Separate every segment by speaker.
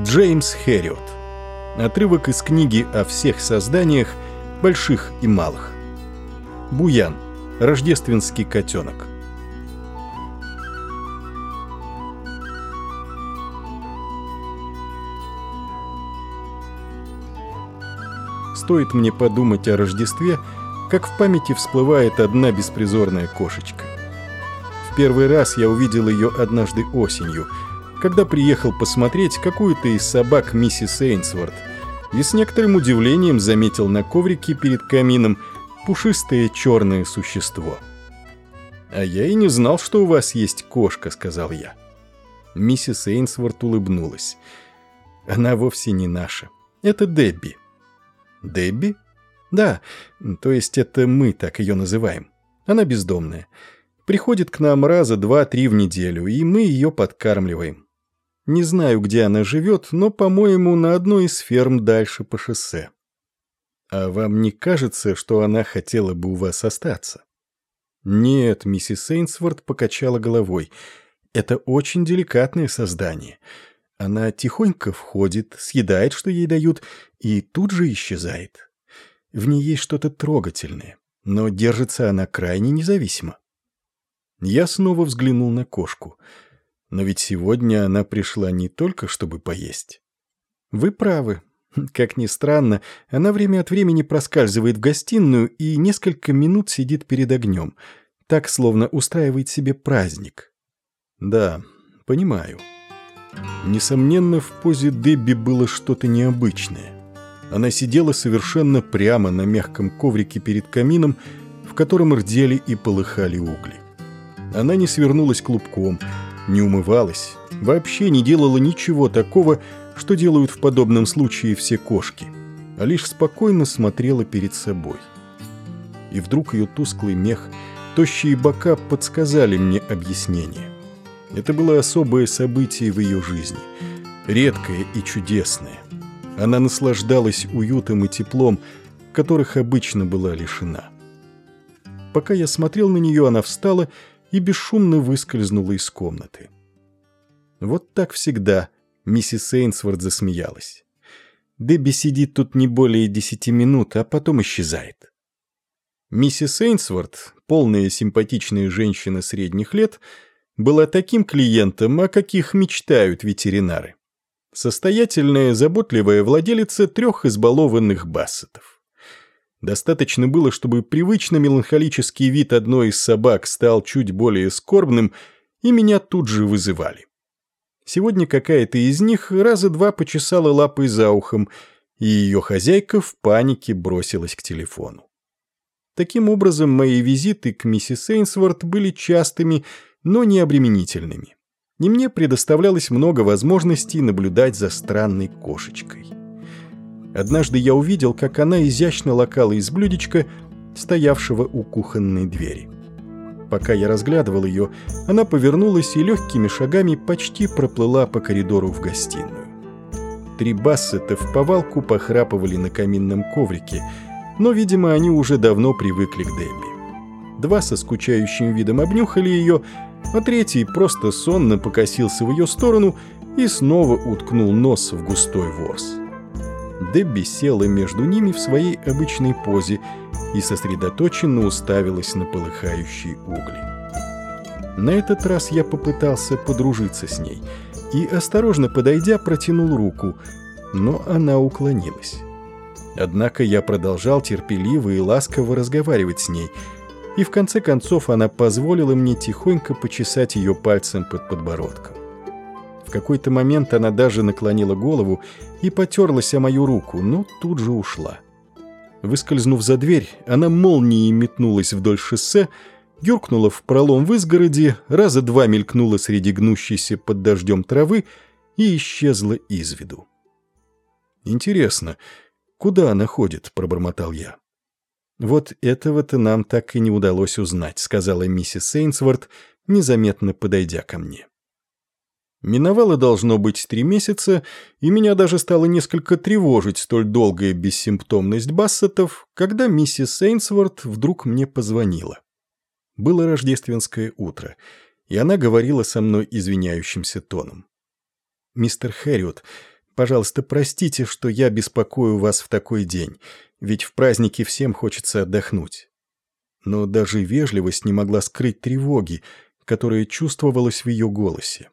Speaker 1: Джеймс Хэриот. Отрывок из книги о всех созданиях, больших и малых. Буян. Рождественский котенок. Стоит мне подумать о Рождестве, как в памяти всплывает одна беспризорная кошечка. В первый раз я увидел ее однажды осенью, когда приехал посмотреть какую-то из собак миссис Эйнсворт, и с некоторым удивлением заметил на коврике перед камином пушистое черное существо. «А я и не знал, что у вас есть кошка», — сказал я. Миссис Эйнсворт улыбнулась. «Она вовсе не наша. Это Дебби». «Дебби?» «Да, то есть это мы так ее называем. Она бездомная. Приходит к нам раза два-три в неделю, и мы ее подкармливаем. Не знаю, где она живет, но, по-моему, на одной из ферм дальше по шоссе. А вам не кажется, что она хотела бы у вас остаться? Нет, миссис Эйнсворт покачала головой. Это очень деликатное создание. Она тихонько входит, съедает, что ей дают, и тут же исчезает. В ней есть что-то трогательное, но держится она крайне независимо. Я снова взглянул на кошку. Но ведь сегодня она пришла не только, чтобы поесть. Вы правы. Как ни странно, она время от времени проскальзывает в гостиную и несколько минут сидит перед огнем. Так, словно устраивает себе праздник. Да, понимаю. Несомненно, в позе Дебби было что-то необычное. Она сидела совершенно прямо на мягком коврике перед камином, в котором рдели и полыхали угли. Она не свернулась клубком, не умывалась, вообще не делала ничего такого, что делают в подобном случае все кошки, а лишь спокойно смотрела перед собой. И вдруг ее тусклый мех, тощие бока подсказали мне объяснение. Это было особое событие в ее жизни, редкое и чудесное. Она наслаждалась уютом и теплом, которых обычно была лишена. Пока я смотрел на нее, она встала и бесшумно выскользнула из комнаты. Вот так всегда миссис Эйнсворт засмеялась. Дебби сидит тут не более десяти минут, а потом исчезает. Миссис Эйнсворт, полная симпатичная женщина средних лет, была таким клиентом, о каких мечтают ветеринары. Состоятельная, заботливая владелица трех избалованных бассетов. Достаточно было, чтобы привычно меланхолический вид одной из собак стал чуть более скорбным, и меня тут же вызывали. Сегодня какая-то из них раза два почесала лапой за ухом, и ее хозяйка в панике бросилась к телефону. Таким образом, мои визиты к миссис Эйнсворт были частыми но не обременительными. И мне предоставлялось много возможностей наблюдать за странной кошечкой. Однажды я увидел, как она изящно лакала из блюдечка, стоявшего у кухонной двери. Пока я разглядывал ее, она повернулась и легкими шагами почти проплыла по коридору в гостиную. Три бассета в повалку похрапывали на каминном коврике, но, видимо, они уже давно привыкли к Дебби. Два со скучающим видом обнюхали ее, а третий просто сонно покосился в ее сторону и снова уткнул нос в густой ворс. Дебби села между ними в своей обычной позе и сосредоточенно уставилась на полыхающие угли. На этот раз я попытался подружиться с ней и, осторожно подойдя, протянул руку, но она уклонилась. Однако я продолжал терпеливо и ласково разговаривать с ней – и в конце концов она позволила мне тихонько почесать ее пальцем под подбородком. В какой-то момент она даже наклонила голову и потерлась о мою руку, но тут же ушла. Выскользнув за дверь, она молнией метнулась вдоль шоссе, юркнула в пролом в изгороди, раза два мелькнула среди гнущейся под дождем травы и исчезла из виду. «Интересно, куда она ходит?» – пробормотал я. «Вот этого-то нам так и не удалось узнать», — сказала миссис Сейнсворт, незаметно подойдя ко мне. Миновало должно быть три месяца, и меня даже стало несколько тревожить столь долгая бессимптомность Бассетов, когда миссис Сейнсворт вдруг мне позвонила. Было рождественское утро, и она говорила со мной извиняющимся тоном. «Мистер Хэрриот, Пожалуйста, простите, что я беспокою вас в такой день, ведь в празднике всем хочется отдохнуть». Но даже вежливость не могла скрыть тревоги, которая чувствовалась в ее голосе.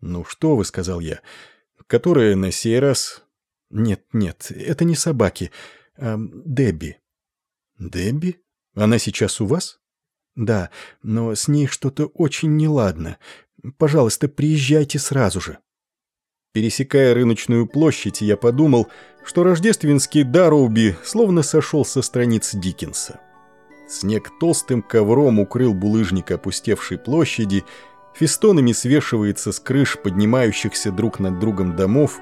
Speaker 1: «Ну что вы», — сказал я, — «которая на сей раз...» «Нет, нет, это не собаки, а Дебби». «Дебби? Она сейчас у вас?» «Да, но с ней что-то очень неладно. Пожалуйста, приезжайте сразу же». Пересекая рыночную площадь, я подумал, что рождественский Дарроуби словно сошел со страниц Диккенса. Снег толстым ковром укрыл булыжник опустевшей площади, фестонами свешивается с крыш поднимающихся друг над другом домов,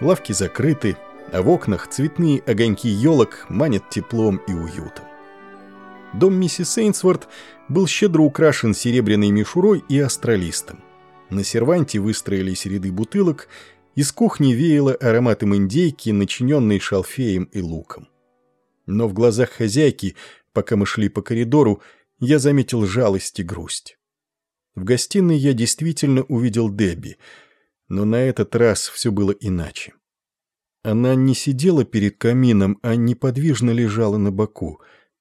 Speaker 1: лавки закрыты, а в окнах цветные огоньки елок манят теплом и уютом. Дом миссис Сейнсворт был щедро украшен серебряной мишурой и астролистом. На серванте выстроились ряды бутылок, из кухни веяло ароматом индейки, начиненной шалфеем и луком. Но в глазах хозяйки, пока мы шли по коридору, я заметил жалость и грусть. В гостиной я действительно увидел Дебби, но на этот раз все было иначе. Она не сидела перед камином, а неподвижно лежала на боку,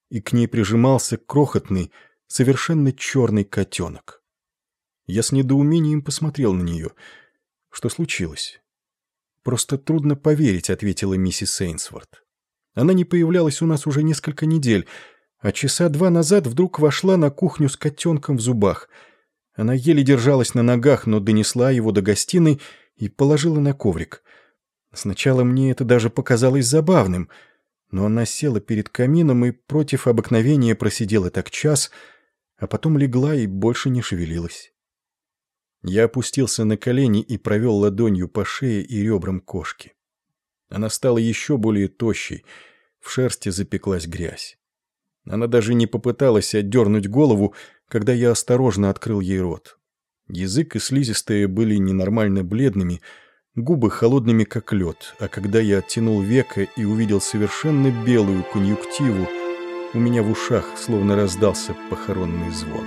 Speaker 1: и к ней прижимался крохотный, совершенно черный котенок. Я с недоумением посмотрел на нее. Что случилось? «Просто трудно поверить», — ответила миссис Сейнсворт. «Она не появлялась у нас уже несколько недель, а часа два назад вдруг вошла на кухню с котенком в зубах. Она еле держалась на ногах, но донесла его до гостиной и положила на коврик. Сначала мне это даже показалось забавным, но она села перед камином и против обыкновения просидела так час, а потом легла и больше не шевелилась. Я опустился на колени и провел ладонью по шее и ребрам кошки. Она стала еще более тощей, в шерсти запеклась грязь. Она даже не попыталась отдернуть голову, когда я осторожно открыл ей рот. Язык и слизистые были ненормально бледными, губы холодными, как лед, а когда я оттянул века и увидел совершенно белую конъюнктиву, у меня в ушах словно раздался похоронный звон.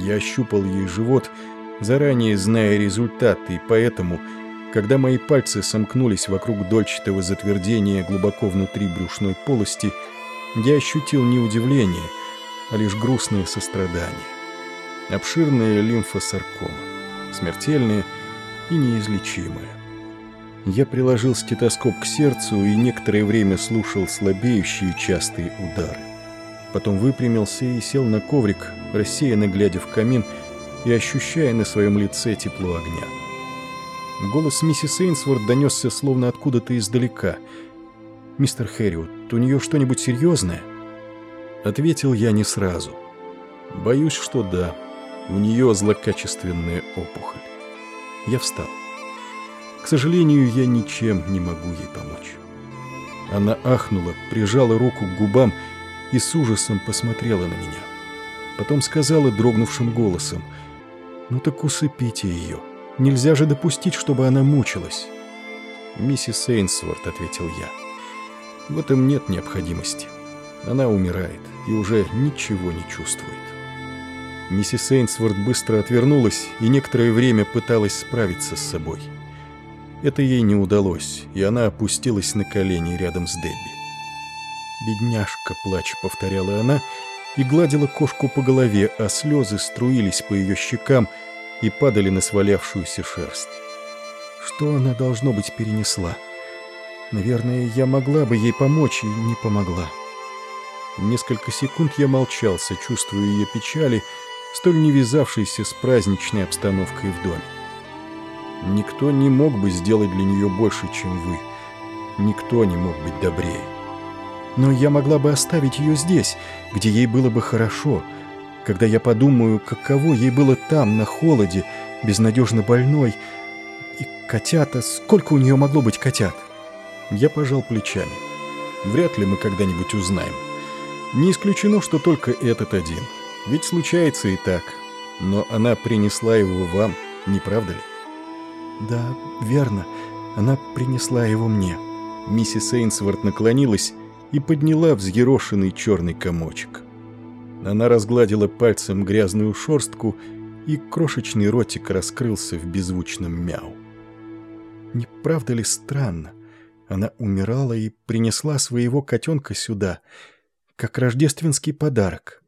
Speaker 1: Я ощупал ей живот, заранее зная результат, и поэтому, когда мои пальцы сомкнулись вокруг дольчатого затвердения глубоко внутри брюшной полости, я ощутил не удивление, а лишь грустное сострадание. Обширная лимфосаркома, смертельная и неизлечимая. Я приложил стетоскоп к сердцу и некоторое время слушал слабеющие частые удары. Потом выпрямился и сел на коврик, рассеянно глядя в камин и ощущая на своем лице тепло огня. Голос миссис Эйнсворт донесся словно откуда-то издалека. «Мистер Хэрриот, у нее что-нибудь серьезное?» Ответил я не сразу. «Боюсь, что да. У нее злокачественная опухоль». Я встал. К сожалению, я ничем не могу ей помочь. Она ахнула, прижала руку к губам и с ужасом посмотрела на меня. Потом сказала дрогнувшим голосом, «Ну так усыпите ее. Нельзя же допустить, чтобы она мучилась». «Миссис Эйнсворт», — ответил я, — «в этом нет необходимости. Она умирает и уже ничего не чувствует». Миссис Эйнсворт быстро отвернулась и некоторое время пыталась справиться с собой. Это ей не удалось, и она опустилась на колени рядом с Дебби. «Бедняжка», — плача повторяла она, и гладила кошку по голове, а слезы струились по ее щекам и падали на свалявшуюся шерсть. Что она, должно быть, перенесла? Наверное, я могла бы ей помочь и не помогла. Несколько секунд я молчал, сочувствуя ее печали, столь не вязавшейся с праздничной обстановкой в доме. Никто не мог бы сделать для нее больше, чем вы. Никто не мог быть добрее. Но я могла бы оставить ее здесь, где ей было бы хорошо, когда я подумаю, каково ей было там, на холоде, безнадежно больной. И котята, сколько у нее могло быть котят? Я пожал плечами. Вряд ли мы когда-нибудь узнаем. Не исключено, что только этот один. Ведь случается и так. Но она принесла его вам, не правда ли? Да, верно. Она принесла его мне. Миссис Эйнсворт наклонилась и подняла взъерошенный черный комочек. Она разгладила пальцем грязную шорстку, и крошечный ротик раскрылся в беззвучном мяу. Не правда ли странно? Она умирала и принесла своего котенка сюда, как рождественский подарок.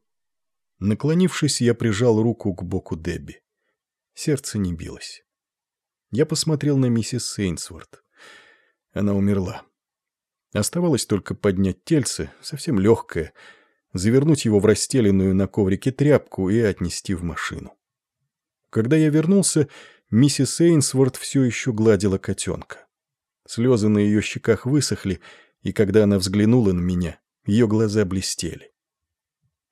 Speaker 1: Наклонившись, я прижал руку к боку Дебби. Сердце не билось. Я посмотрел на миссис Сейнсворт. Она умерла. Оставалось только поднять тельце, совсем легкое, завернуть его в расстеленную на коврике тряпку и отнести в машину. Когда я вернулся, миссис Эйнсворт все еще гладила котенка. Слезы на ее щеках высохли, и когда она взглянула на меня, ее глаза блестели.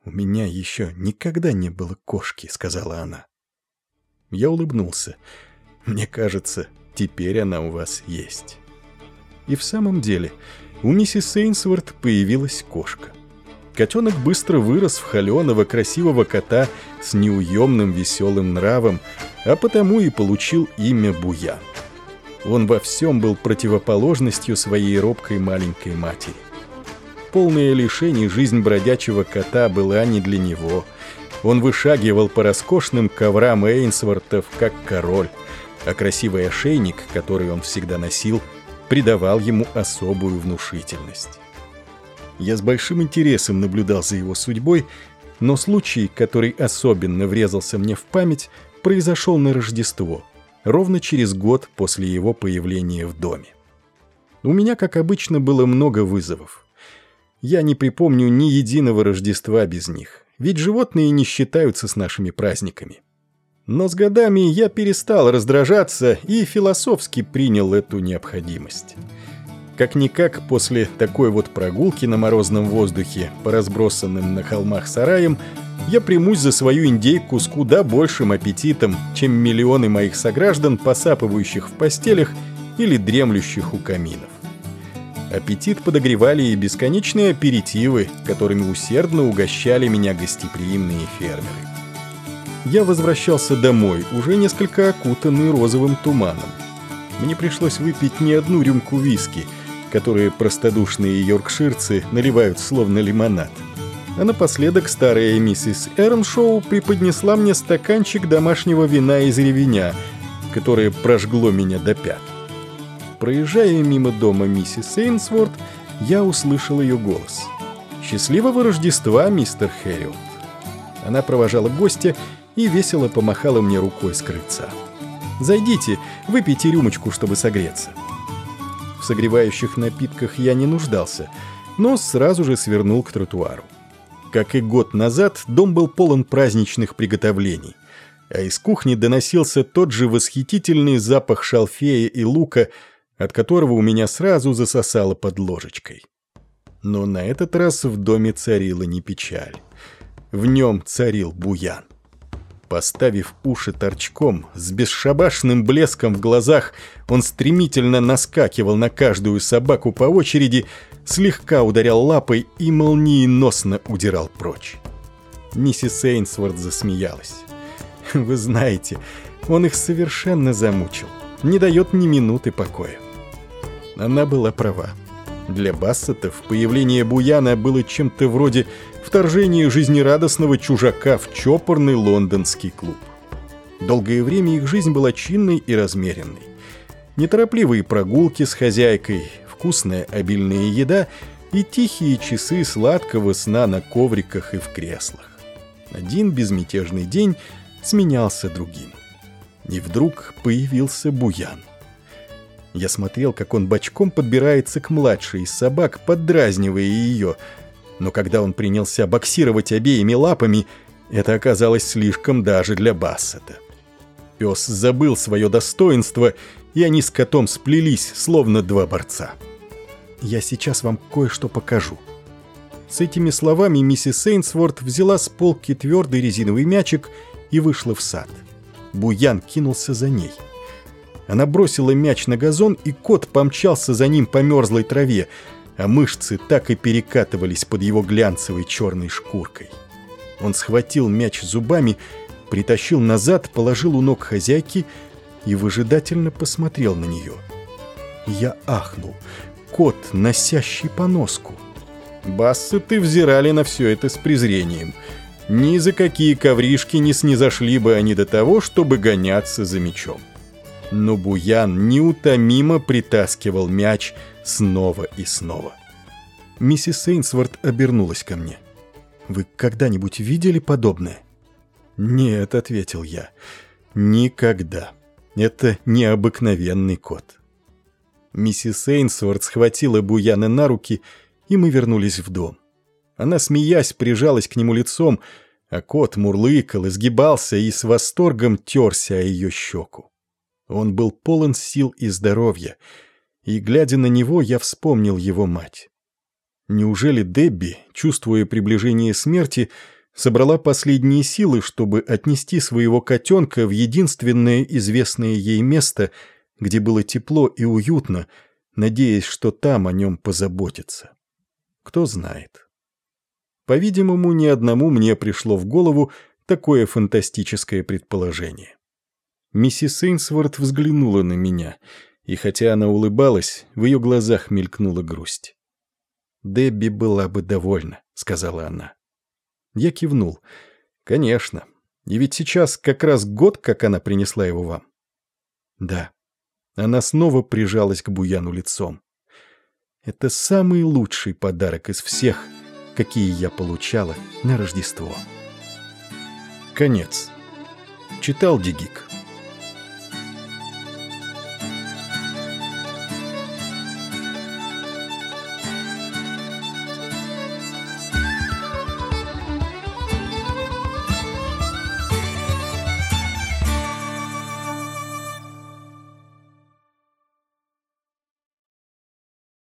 Speaker 1: «У меня еще никогда не было кошки», — сказала она. Я улыбнулся. «Мне кажется, теперь она у вас есть». И в самом деле, у миссис Сейнсворт появилась кошка. Котенок быстро вырос в холеного красивого кота с неуемным веселым нравом, а потому и получил имя Буян. Он во всем был противоположностью своей робкой маленькой матери. Полная лишений жизнь бродячего кота была не для него. Он вышагивал по роскошным коврам Эйнсвортов, как король, а красивый ошейник, который он всегда носил, придавал ему особую внушительность. Я с большим интересом наблюдал за его судьбой, но случай, который особенно врезался мне в память, произошел на Рождество, ровно через год после его появления в доме. У меня, как обычно, было много вызовов. Я не припомню ни единого Рождества без них, ведь животные не считаются с нашими праздниками. Но с годами я перестал раздражаться и философски принял эту необходимость. Как-никак после такой вот прогулки на морозном воздухе по разбросанным на холмах сараям я примусь за свою индейку с куда большим аппетитом, чем миллионы моих сограждан, посапывающих в постелях или дремлющих у каминов. Аппетит подогревали и бесконечные аперитивы, которыми усердно угощали меня гостеприимные фермеры я возвращался домой, уже несколько окутанный розовым туманом. Мне пришлось выпить не одну рюмку виски, которые простодушные йоркширцы наливают словно лимонад. А напоследок старая миссис Эрншоу преподнесла мне стаканчик домашнего вина из ревеня, которое прожгло меня до пят. Проезжая мимо дома миссис Эйнсворт, я услышал ее голос. «Счастливого Рождества, мистер Хэрриот!» Она провожала гостя и весело помахала мне рукой с крыльца. «Зайдите, выпейте рюмочку, чтобы согреться». В согревающих напитках я не нуждался, но сразу же свернул к тротуару. Как и год назад, дом был полон праздничных приготовлений, а из кухни доносился тот же восхитительный запах шалфея и лука, от которого у меня сразу засосало под ложечкой. Но на этот раз в доме царила не печаль. В нем царил буян. Поставив уши торчком, с бесшабашным блеском в глазах, он стремительно наскакивал на каждую собаку по очереди, слегка ударял лапой и молниеносно удирал прочь. Миссис Эйнсворт засмеялась. «Вы знаете, он их совершенно замучил, не дает ни минуты покоя». Она была права. Для Бассетов появление Буяна было чем-то вроде вторжение жизнерадостного чужака в чопорный лондонский клуб. Долгое время их жизнь была чинной и размеренной. Неторопливые прогулки с хозяйкой, вкусная обильная еда и тихие часы сладкого сна на ковриках и в креслах. Один безмятежный день сменялся другим. И вдруг появился Буян. Я смотрел, как он бочком подбирается к младшей из собак, поддразнивая ее – но когда он принялся боксировать обеими лапами, это оказалось слишком даже для Бассета. Пес забыл свое достоинство, и они с котом сплелись, словно два борца. «Я сейчас вам кое-что покажу». С этими словами миссис Сейнсворт взяла с полки твердый резиновый мячик и вышла в сад. Буян кинулся за ней. Она бросила мяч на газон, и кот помчался за ним по мерзлой траве – а мышцы так и перекатывались под его глянцевой черной шкуркой. Он схватил мяч зубами, притащил назад, положил у ног хозяйки и выжидательно посмотрел на нее. Я ахнул. Кот, носящий поноску. Бассеты взирали на все это с презрением. Ни за какие ковришки не снизошли бы они до того, чтобы гоняться за мячом. Но Буян неутомимо притаскивал мяч снова и снова. Миссис Сейнсворт обернулась ко мне. «Вы когда-нибудь видели подобное?» «Нет», — ответил я, — «никогда. Это необыкновенный кот». Миссис Эйнсворт схватила Буяна на руки, и мы вернулись в дом. Она, смеясь, прижалась к нему лицом, а кот мурлыкал, изгибался и с восторгом терся о ее щеку. Он был полон сил и здоровья, и, глядя на него, я вспомнил его мать. Неужели Дебби, чувствуя приближение смерти, собрала последние силы, чтобы отнести своего котенка в единственное известное ей место, где было тепло и уютно, надеясь, что там о нем позаботятся? Кто знает. По-видимому, ни одному мне пришло в голову такое фантастическое предположение. Миссис Эйнсворт взглянула на меня, и хотя она улыбалась, в ее глазах мелькнула грусть. «Дебби была бы довольна», — сказала она. Я кивнул. «Конечно. И ведь сейчас как раз год, как она принесла его вам». «Да». Она снова прижалась к Буяну лицом. «Это самый лучший подарок из всех, какие я получала на Рождество». Конец. Читал Дигик.